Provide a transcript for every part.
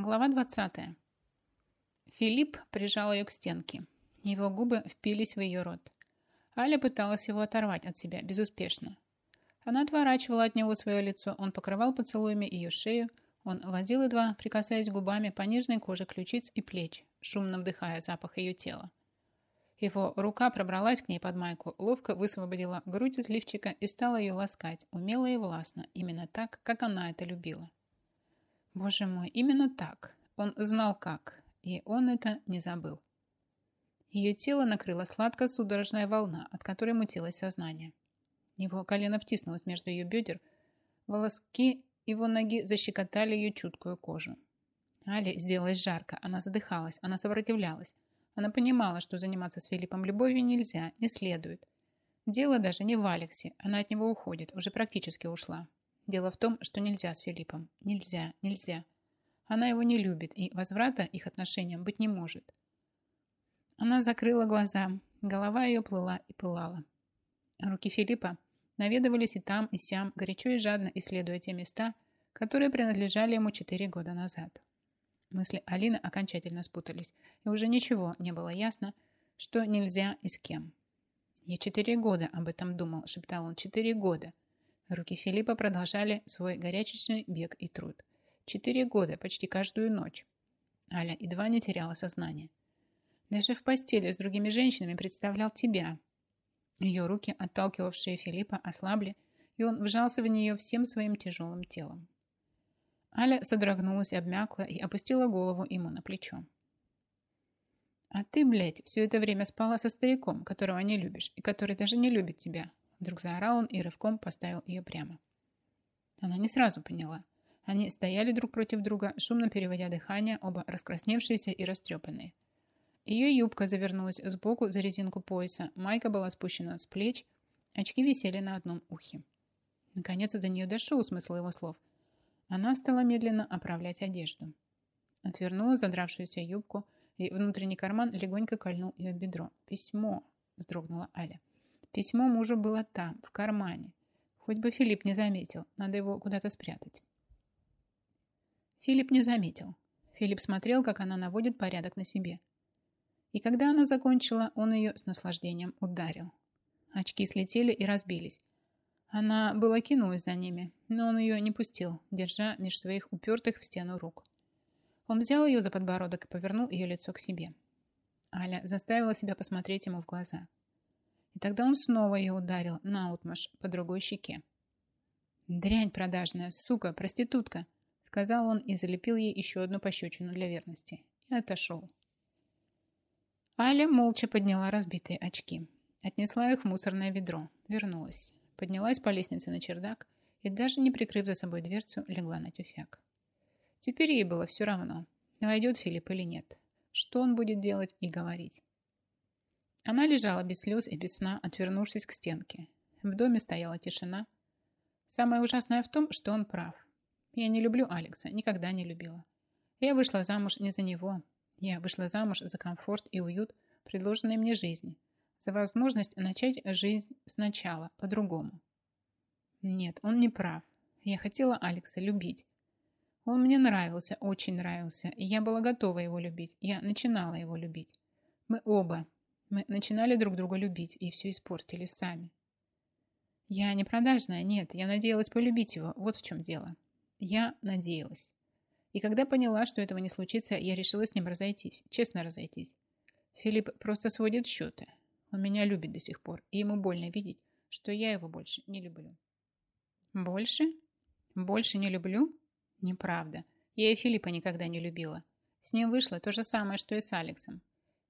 Глава 20. Филипп прижал ее к стенке. Его губы впились в ее рот. Аля пыталась его оторвать от себя, безуспешно. Она отворачивала от него свое лицо, он покрывал поцелуями ее шею, он водил едва, прикасаясь губами по нежной коже ключиц и плеч, шумно вдыхая запах ее тела. Его рука пробралась к ней под майку, ловко высвободила грудь из лифчика и стала ее ласкать, умело и властно, именно так, как она это любила. Боже мой, именно так. Он знал как, и он это не забыл. Ее тело накрыла сладкая судорожная волна, от которой мутилось сознание. Его колено втиснулось между ее бедер, волоски его ноги защекотали ее чуткую кожу. Але сделалось жарко, она задыхалась, она сопротивлялась. Она понимала, что заниматься с Филиппом любовью нельзя, не следует. Дело даже не в Алексе, она от него уходит, уже практически ушла. Дело в том, что нельзя с Филиппом. Нельзя, нельзя. Она его не любит, и возврата их отношениям быть не может. Она закрыла глаза, голова ее плыла и пылала. Руки Филиппа наведывались и там, и сям, горячо и жадно исследуя те места, которые принадлежали ему четыре года назад. Мысли Алины окончательно спутались, и уже ничего не было ясно, что нельзя и с кем. «Я четыре года об этом думал», — шептал он, — «четыре года. Руки Филиппа продолжали свой горячечный бег и труд. Четыре года, почти каждую ночь. Аля едва не теряла сознание. Даже в постели с другими женщинами представлял тебя. Ее руки, отталкивавшие Филиппа, ослабли, и он вжался в нее всем своим тяжелым телом. Аля содрогнулась, обмякла и опустила голову ему на плечо. «А ты, блядь, все это время спала со стариком, которого не любишь, и который даже не любит тебя», Вдруг заорал он и рывком поставил ее прямо. Она не сразу поняла. Они стояли друг против друга, шумно переводя дыхание, оба раскрасневшиеся и растрепанные. Ее юбка завернулась сбоку за резинку пояса, майка была спущена с плеч, очки висели на одном ухе. Наконец до нее дошел смысл его слов. Она стала медленно оправлять одежду. Отвернула задравшуюся юбку, и внутренний карман легонько кольнул ее бедро. «Письмо!» – вздрогнула Аля. Письмо мужу было там, в кармане. Хоть бы Филипп не заметил, надо его куда-то спрятать. Филипп не заметил. Филипп смотрел, как она наводит порядок на себе. И когда она закончила, он ее с наслаждением ударил. Очки слетели и разбились. Она была кинулась за ними, но он ее не пустил, держа меж своих упертых в стену рук. Он взял ее за подбородок и повернул ее лицо к себе. Аля заставила себя посмотреть ему в глаза. И тогда он снова ее ударил наутмашь по другой щеке. «Дрянь продажная, сука, проститутка!» сказал он и залепил ей еще одну пощечину для верности. И отошел. Аля молча подняла разбитые очки. Отнесла их в мусорное ведро. Вернулась. Поднялась по лестнице на чердак и, даже не прикрыв за собой дверцу, легла на тюфяк. Теперь ей было все равно, войдет Филипп или нет. Что он будет делать и говорить. Она лежала без слез и без сна, отвернувшись к стенке. В доме стояла тишина. Самое ужасное в том, что он прав. Я не люблю Алекса, никогда не любила. Я вышла замуж не за него. Я вышла замуж за комфорт и уют, предложенной мне жизни, за возможность начать жизнь сначала, по-другому. Нет, он не прав. Я хотела Алекса любить. Он мне нравился, очень нравился, и я была готова его любить. Я начинала его любить. Мы оба, мы начинали друг друга любить и все испортили сами. Я не продажная, нет, я надеялась полюбить его, вот в чем дело. Я надеялась. И когда поняла, что этого не случится, я решила с ним разойтись, честно разойтись. Филипп просто сводит счеты. Он меня любит до сих пор, и ему больно видеть, что я его больше не люблю. Больше? Больше не люблю? Неправда. Я и Филиппа никогда не любила. С ним вышло то же самое, что и с Алексом.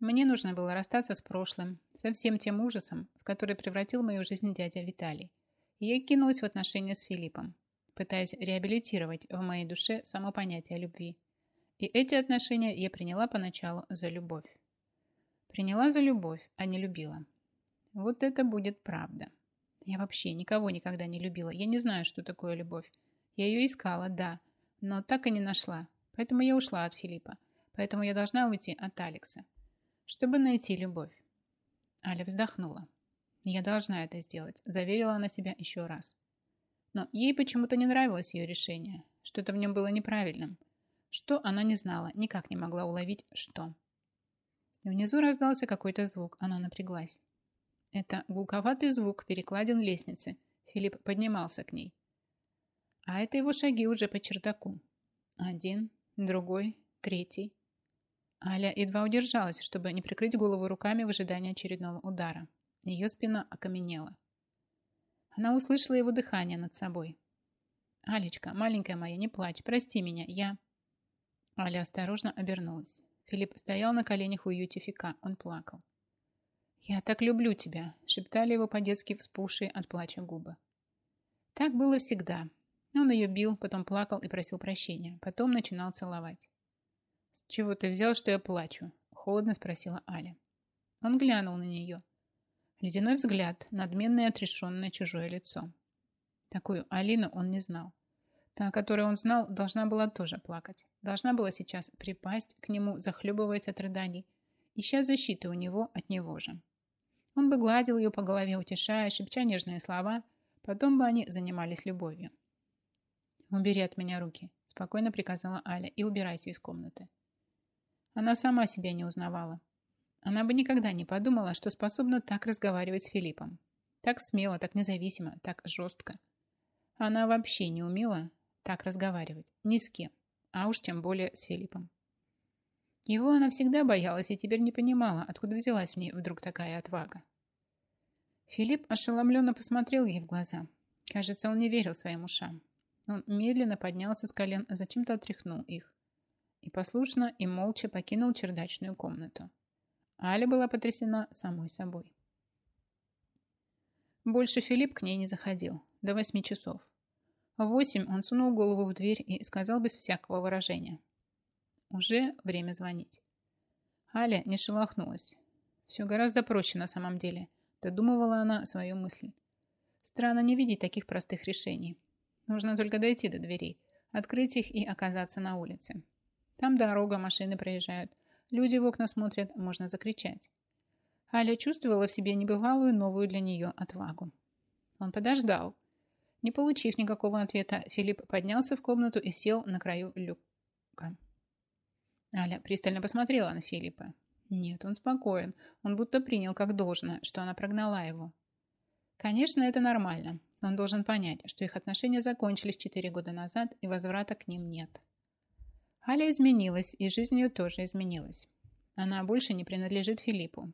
Мне нужно было расстаться с прошлым, со всем тем ужасом, в который превратил мою жизнь дядя Виталий. И я кинулась в отношения с Филиппом, пытаясь реабилитировать в моей душе само понятие любви. И эти отношения я приняла поначалу за любовь. Приняла за любовь, а не любила. Вот это будет правда. Я вообще никого никогда не любила. Я не знаю, что такое любовь. Я ее искала, да, но так и не нашла. Поэтому я ушла от Филиппа. Поэтому я должна уйти от Алекса чтобы найти любовь. Аля вздохнула. «Я должна это сделать», – заверила она себя еще раз. Но ей почему-то не нравилось ее решение. Что-то в нем было неправильным. Что она не знала, никак не могла уловить, что. Внизу раздался какой-то звук, она напряглась. Это гулковатый звук перекладин лестницы. Филипп поднимался к ней. А это его шаги уже по чердаку. Один, другой, третий. Аля едва удержалась, чтобы не прикрыть голову руками в ожидании очередного удара. Ее спина окаменела. Она услышала его дыхание над собой. «Алечка, маленькая моя, не плачь, прости меня, я...» Аля осторожно обернулась. Филипп стоял на коленях у Ютифика, он плакал. «Я так люблю тебя», — шептали его по-детски вспухшие от плача губы. Так было всегда. Он ее бил, потом плакал и просил прощения, потом начинал целовать. «С чего ты взял, что я плачу?» — холодно спросила Аля. Он глянул на нее. Ледяной взгляд, надменное отрешенное чужое лицо. Такую Алину он не знал. Та, которую он знал, должна была тоже плакать. Должна была сейчас припасть к нему, захлебываясь от рыданий, ища защиты у него от него же. Он бы гладил ее по голове, утешая, шепча нежные слова, потом бы они занимались любовью. «Убери от меня руки», – спокойно приказала Аля, – «и убирайся из комнаты». Она сама себя не узнавала. Она бы никогда не подумала, что способна так разговаривать с Филиппом. Так смело, так независимо, так жестко. Она вообще не умела так разговаривать. Ни с кем. А уж тем более с Филиппом. Его она всегда боялась и теперь не понимала, откуда взялась в ней вдруг такая отвага. Филипп ошеломленно посмотрел ей в глаза. Кажется, он не верил своим ушам. Он медленно поднялся с колен, а зачем-то отряхнул их. И послушно и молча покинул чердачную комнату. Аля была потрясена самой собой. Больше Филипп к ней не заходил. До восьми часов. В восемь он сунул голову в дверь и сказал без всякого выражения. Уже время звонить. Аля не шелохнулась. Все гораздо проще на самом деле. Додумывала она свою мысль. Странно не видеть таких простых решений. Нужно только дойти до дверей, открыть их и оказаться на улице. Там дорога, машины проезжают. Люди в окна смотрят, можно закричать. Аля чувствовала в себе небывалую новую для нее отвагу. Он подождал. Не получив никакого ответа, Филипп поднялся в комнату и сел на краю люка. Аля пристально посмотрела на Филиппа. Нет, он спокоен. Он будто принял как должное, что она прогнала его. Конечно, это нормально. Он должен понять, что их отношения закончились четыре года назад, и возврата к ним нет. Аля изменилась, и жизнь ее тоже изменилась. Она больше не принадлежит Филиппу.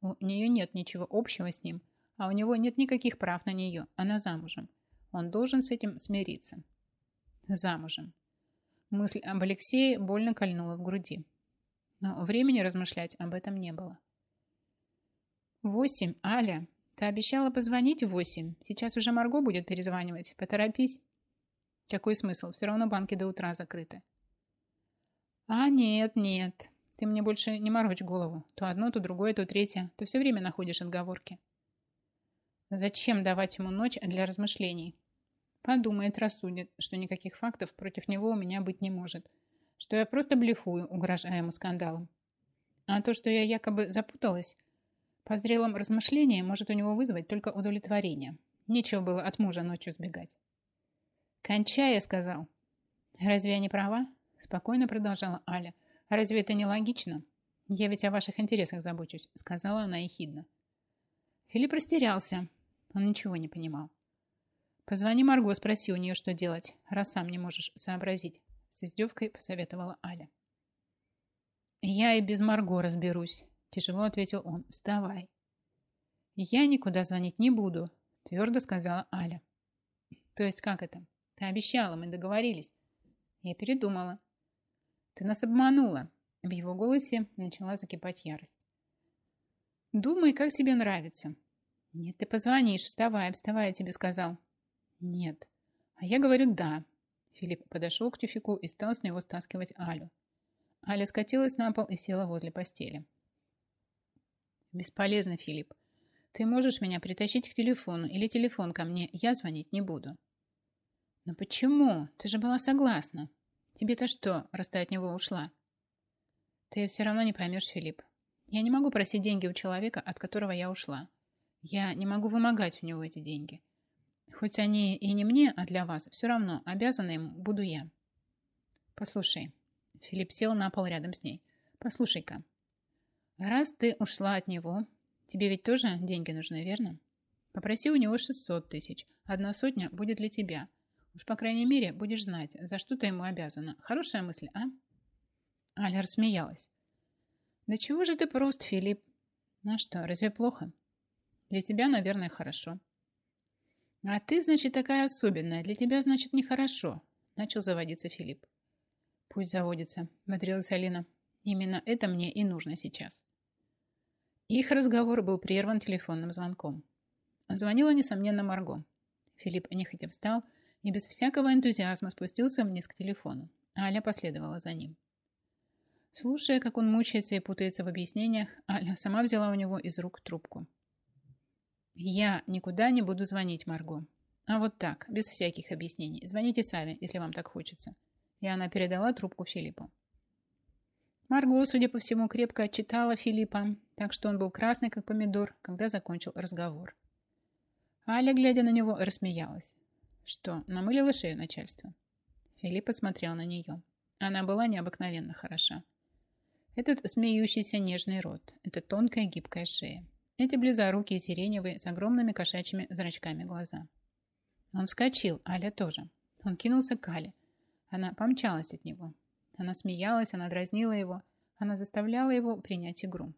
У нее нет ничего общего с ним, а у него нет никаких прав на нее. Она замужем. Он должен с этим смириться. Замужем. Мысль об Алексее больно кольнула в груди. Но времени размышлять об этом не было. «Восемь, Аля, ты обещала позвонить в восемь. Сейчас уже Марго будет перезванивать. Поторопись». «Какой смысл? Все равно банки до утра закрыты». «А, нет, нет. Ты мне больше не морочь голову. То одно, то другое, то третье. Ты все время находишь отговорки». «Зачем давать ему ночь для размышлений? Подумает, рассудит, что никаких фактов против него у меня быть не может. Что я просто блефую, угрожая ему скандалом. А то, что я якобы запуталась, по зрелым размышлениям может у него вызвать только удовлетворение. Нечего было от мужа ночью сбегать. «Кончай», я сказал. «Разве я не права?» Спокойно продолжала Аля. «Разве это не логично? Я ведь о ваших интересах забочусь», сказала она ехидно. Филипп растерялся. Он ничего не понимал. «Позвони Марго, спроси у нее, что делать, раз сам не можешь сообразить», с издевкой посоветовала Аля. «Я и без Марго разберусь», тяжело ответил он. «Вставай». «Я никуда звонить не буду», твердо сказала Аля. «То есть как это? Ты обещала, мы договорились». Я передумала. «Ты нас обманула». В его голосе начала закипать ярость. «Думай, как тебе нравится». «Нет, ты позвонишь, вставай, вставай, я тебе сказал». Нет. А я говорю «да». Филипп подошел к тюфику и стал с него стаскивать Алю. Аля скатилась на пол и села возле постели. «Бесполезно, Филипп. Ты можешь меня притащить к телефону или телефон ко мне, я звонить не буду». «Но почему? Ты же была согласна. Тебе-то что, раз ты от него ушла?» «Ты все равно не поймешь, Филипп. Я не могу просить деньги у человека, от которого я ушла. Я не могу вымогать у него эти деньги. Хоть они и не мне, а для вас, все равно обязана им буду я. Послушай, Филипп сел на пол рядом с ней. «Послушай-ка, раз ты ушла от него, тебе ведь тоже деньги нужны, верно? Попроси у него 600 тысяч. Одна сотня будет для тебя. Уж, по крайней мере, будешь знать, за что ты ему обязана. Хорошая мысль, а?» Аля рассмеялась. «Да чего же ты прост, Филипп? Ну что, разве плохо? Для тебя, наверное, хорошо». «А ты, значит, такая особенная. Для тебя, значит, нехорошо», — начал заводиться Филипп. «Пусть заводится», — бодрилась Алина. «Именно это мне и нужно сейчас». Их разговор был прерван телефонным звонком. Звонила, несомненно, Марго. Филипп нехотя встал и без всякого энтузиазма спустился вниз к телефону. Аля последовала за ним. Слушая, как он мучается и путается в объяснениях, Аля сама взяла у него из рук трубку. Я никуда не буду звонить, Марго. А вот так, без всяких объяснений. Звоните сами, если вам так хочется. И она передала трубку Филиппу. Марго, судя по всему, крепко отчитала Филиппа, так что он был красный, как помидор, когда закончил разговор. Аля, глядя на него, рассмеялась. Что, намылила шею начальство? Филипп посмотрел на нее. Она была необыкновенно хороша. Этот смеющийся нежный рот, эта тонкая гибкая шея, эти близорукие сиреневые с огромными кошачьими зрачками глаза. Он вскочил, Аля тоже. Он кинулся к Але. Она помчалась от него. Она смеялась, она дразнила его, она заставляла его принять игру.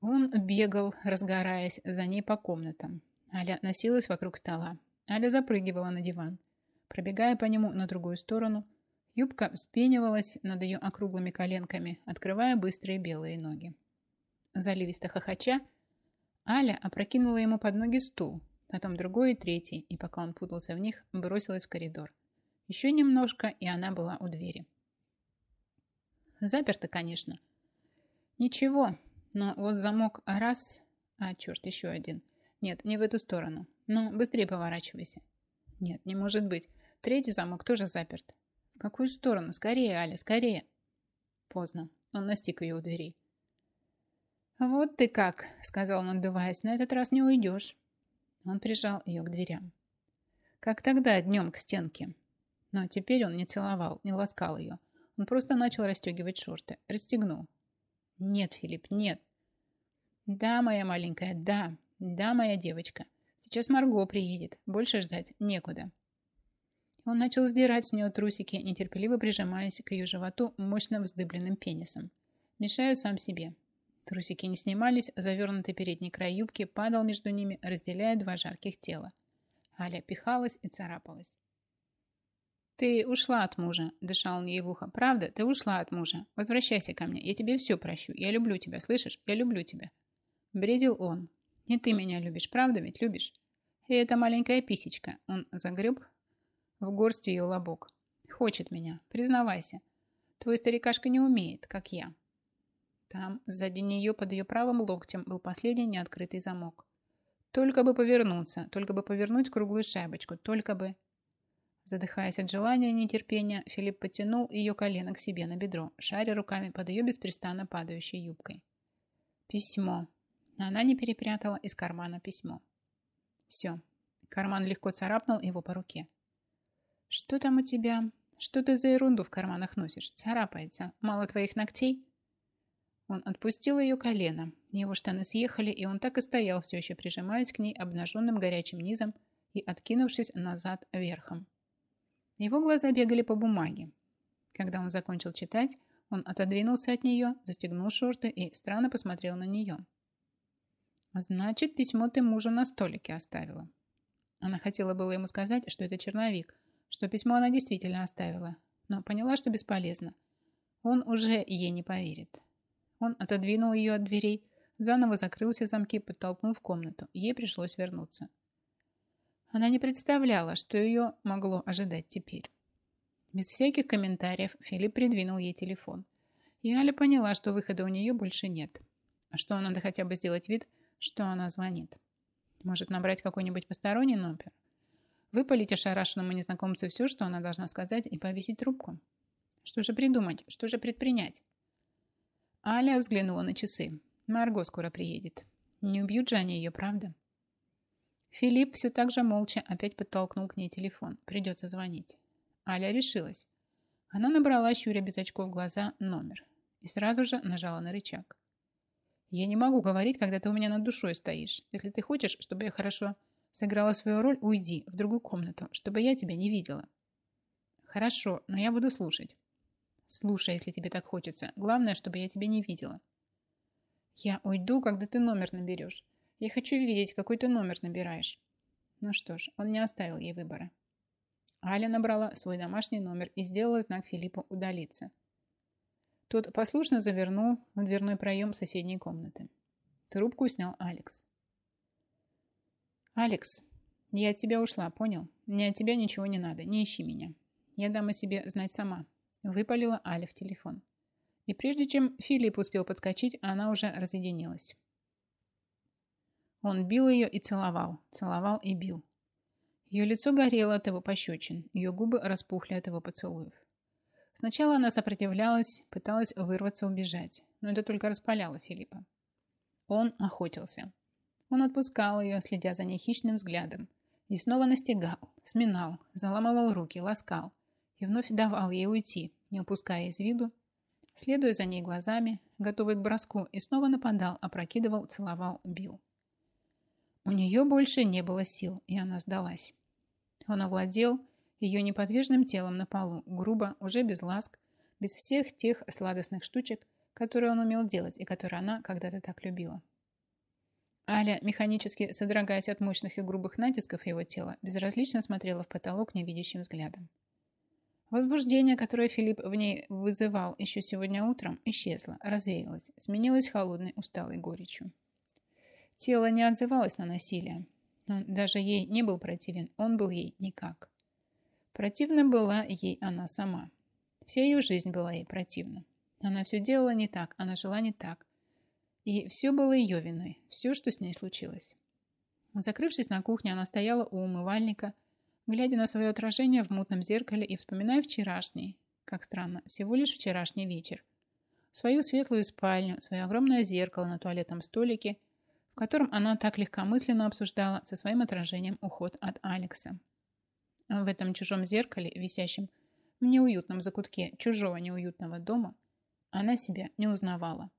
Он бегал, разгораясь за ней по комнатам. Аля носилась вокруг стола. Аля запрыгивала на диван. Пробегая по нему на другую сторону, юбка вспенивалась над ее округлыми коленками, открывая быстрые белые ноги. Заливисто хохоча, Аля опрокинула ему под ноги стул, потом другой и третий, и пока он путался в них, бросилась в коридор. Еще немножко, и она была у двери. Заперто, конечно. Ничего, но вот замок раз... А, черт, еще один. Нет, не в эту сторону. Ну, быстрее поворачивайся. Нет, не может быть. Третий замок тоже заперт. В какую сторону? Скорее, Аля, скорее. Поздно. Он настиг ее у дверей. «Вот ты как», — сказал он, отдуваясь, — «на этот раз не уйдешь». Он прижал ее к дверям. Как тогда, днем к стенке. Но теперь он не целовал, не ласкал ее. Он просто начал расстегивать шорты. Расстегнул. «Нет, Филипп, нет». «Да, моя маленькая, да. Да, моя девочка. Сейчас Марго приедет. Больше ждать некуда». Он начал сдирать с нее трусики, нетерпеливо прижимаясь к ее животу мощно вздыбленным пенисом, мешая сам себе. Трусики не снимались, завернутый передний край юбки падал между ними, разделяя два жарких тела. Аля пихалась и царапалась. «Ты ушла от мужа», — дышал он ей в ухо. «Правда, ты ушла от мужа. Возвращайся ко мне. Я тебе все прощу. Я люблю тебя, слышишь? Я люблю тебя». Бредил он. «Не ты меня любишь, правда ведь любишь?» «И эта маленькая писечка». Он загреб в горсть ее лобок. «Хочет меня. Признавайся. Твой старикашка не умеет, как я. Там, сзади нее, под ее правым локтем, был последний неоткрытый замок. Только бы повернуться, только бы повернуть круглую шайбочку, только бы... Задыхаясь от желания и нетерпения, Филипп потянул ее колено к себе на бедро, шаря руками под ее беспрестанно падающей юбкой. Письмо. Она не перепрятала из кармана письмо. Все. Карман легко царапнул его по руке. «Что там у тебя? Что ты за ерунду в карманах носишь? Царапается. Мало твоих ногтей?» Он отпустил ее колено. Его штаны съехали, и он так и стоял, все еще прижимаясь к ней обнаженным горячим низом и откинувшись назад верхом. Его глаза бегали по бумаге. Когда он закончил читать, он отодвинулся от нее, застегнул шорты и странно посмотрел на нее. «Значит, письмо ты мужу на столике оставила». Она хотела было ему сказать, что это черновик, что письмо она действительно оставила, но поняла, что бесполезно. Он уже ей не поверит. Он отодвинул ее от дверей, заново закрыл все замки, подтолкнул в комнату. Ей пришлось вернуться. Она не представляла, что ее могло ожидать теперь. Без всяких комментариев Филипп придвинул ей телефон. И Аля поняла, что выхода у нее больше нет. А что надо хотя бы сделать вид, что она звонит. Может, набрать какой-нибудь посторонний номер? Выпалить ошарашенному незнакомцу все, что она должна сказать, и повесить трубку? Что же придумать? Что же предпринять? Аля взглянула на часы. Марго скоро приедет. Не убьют же они ее, правда? Филипп все так же молча опять подтолкнул к ней телефон. Придется звонить. Аля решилась. Она набрала, щуря без очков глаза, номер и сразу же нажала на рычаг. «Я не могу говорить, когда ты у меня над душой стоишь. Если ты хочешь, чтобы я хорошо сыграла свою роль, уйди в другую комнату, чтобы я тебя не видела». «Хорошо, но я буду слушать». «Слушай, если тебе так хочется. Главное, чтобы я тебя не видела». «Я уйду, когда ты номер наберешь. Я хочу видеть, какой ты номер набираешь». Ну что ж, он не оставил ей выбора. Аля набрала свой домашний номер и сделала знак Филиппу удалиться. Тот послушно завернул в дверной проем соседней комнаты. Трубку снял Алекс. «Алекс, я от тебя ушла, понял? Мне от тебя ничего не надо, не ищи меня. Я дам о себе знать сама», — выпалила Аля в телефон. И прежде чем Филипп успел подскочить, она уже разъединилась. Он бил ее и целовал, целовал и бил. Ее лицо горело от его пощечин, ее губы распухли от его поцелуев. Сначала она сопротивлялась, пыталась вырваться, убежать, но это только распаляло Филиппа. Он охотился. Он отпускал ее, следя за ней хищным взглядом, и снова настигал, сминал, заламывал руки, ласкал, и вновь давал ей уйти, не упуская из виду, следуя за ней глазами, готовый к броску, и снова нападал, опрокидывал, целовал, бил. У нее больше не было сил, и она сдалась. Он овладел ее неподвижным телом на полу, грубо, уже без ласк, без всех тех сладостных штучек, которые он умел делать и которые она когда-то так любила. Аля, механически содрогаясь от мощных и грубых натисков его тела, безразлично смотрела в потолок невидящим взглядом. Возбуждение, которое Филипп в ней вызывал еще сегодня утром, исчезло, развеялось, сменилось холодной, усталой горечью. Тело не отзывалось на насилие, он даже ей не был противен, он был ей никак. Противна была ей она сама. Вся ее жизнь была ей противна. Она все делала не так, она жила не так. И все было ее виной, все, что с ней случилось. Закрывшись на кухне, она стояла у умывальника, глядя на свое отражение в мутном зеркале и вспоминая вчерашний, как странно, всего лишь вчерашний вечер, свою светлую спальню, свое огромное зеркало на туалетном столике – в котором она так легкомысленно обсуждала со своим отражением уход от Алекса. В этом чужом зеркале, висящем в неуютном закутке чужого неуютного дома, она себя не узнавала.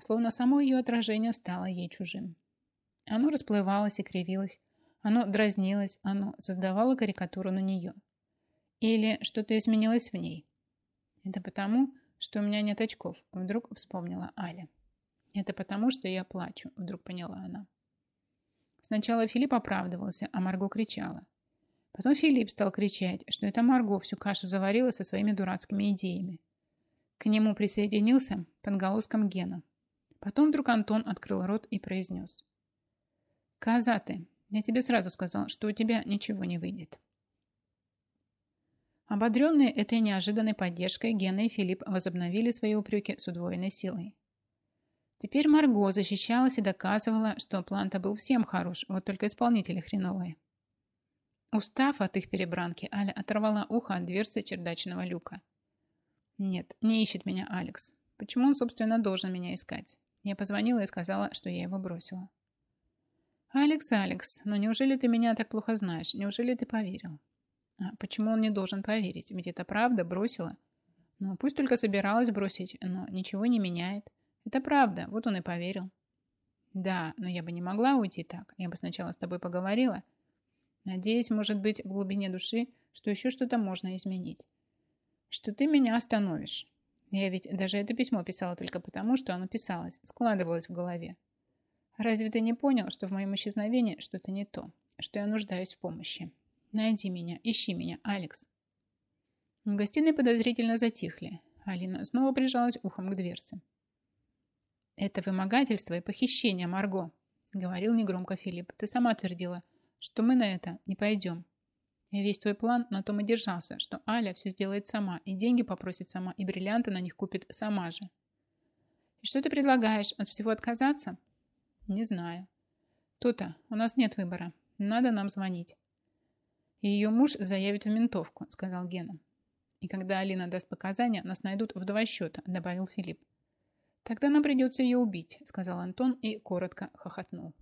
Словно само ее отражение стало ей чужим. Оно расплывалось и кривилось, оно дразнилось, оно создавало карикатуру на нее. Или что-то изменилось в ней. Это потому, что у меня нет очков, вдруг вспомнила Аля. Это потому, что я плачу, вдруг поняла она. Сначала Филипп оправдывался, а Марго кричала. Потом Филипп стал кричать, что это Марго всю кашу заварила со своими дурацкими идеями. К нему присоединился под голоском Гена. Потом вдруг Антон открыл рот и произнес. «Коза ты! Я тебе сразу сказал, что у тебя ничего не выйдет». Ободренные этой неожиданной поддержкой, Гена и Филипп возобновили свои упреки с удвоенной силой. Теперь Марго защищалась и доказывала, что план-то был всем хорош, вот только исполнители хреновые. Устав от их перебранки, Аля оторвала ухо от дверцы чердачного люка. «Нет, не ищет меня Алекс. Почему он, собственно, должен меня искать?» Я позвонила и сказала, что я его бросила. «Алекс, Алекс, но неужели ты меня так плохо знаешь? Неужели ты поверил?» «А почему он не должен поверить? Ведь это правда, бросила. Ну, пусть только собиралась бросить, но ничего не меняет. Это правда, вот он и поверил. Да, но я бы не могла уйти так. Я бы сначала с тобой поговорила. Надеюсь, может быть, в глубине души, что еще что-то можно изменить. Что ты меня остановишь. Я ведь даже это письмо писала только потому, что оно писалось, складывалось в голове. Разве ты не понял, что в моем исчезновении что-то не то, что я нуждаюсь в помощи? Найди меня, ищи меня, Алекс. В гостиной подозрительно затихли. Алина снова прижалась ухом к дверце. «Это вымогательство и похищение, Марго», — говорил негромко Филипп. «Ты сама твердила, что мы на это не пойдем. И весь твой план на том и держался, что Аля все сделает сама, и деньги попросит сама, и бриллианты на них купит сама же. И что ты предлагаешь, от всего отказаться? Не знаю. То-то, у нас нет выбора. Надо нам звонить. И ее муж заявит в ментовку, сказал Гена. И когда Алина даст показания, нас найдут в два счета, добавил Филипп. «Тогда нам придется ее убить», — сказал Антон и коротко хохотнул.